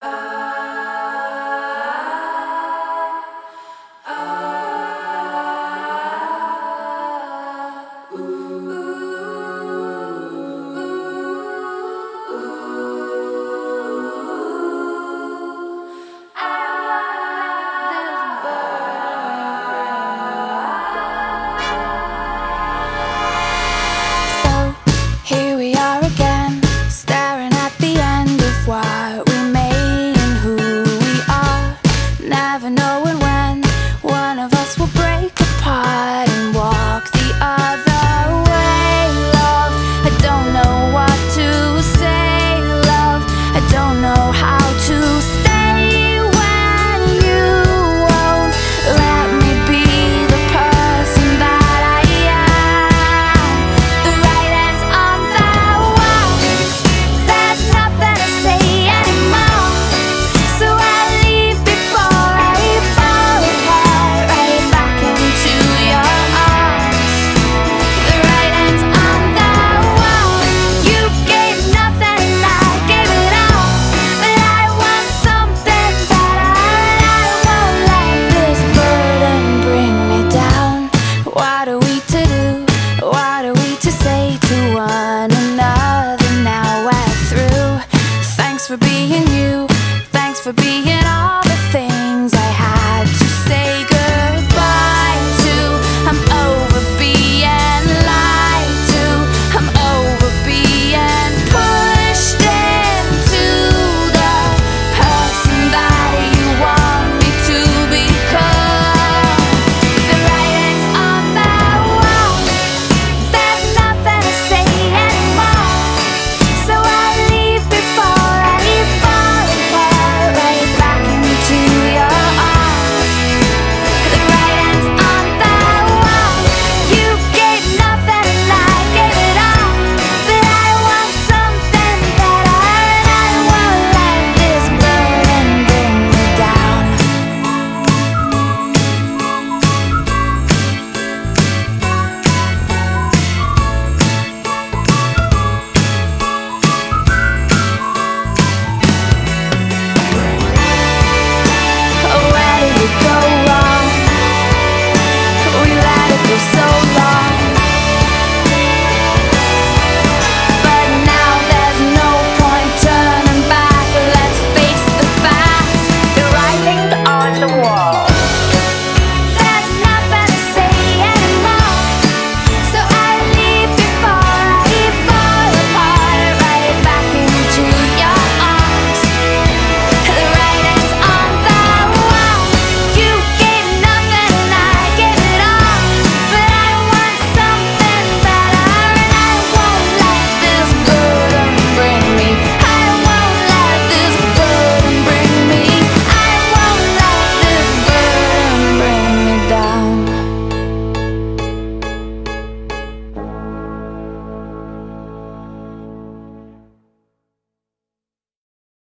for being you.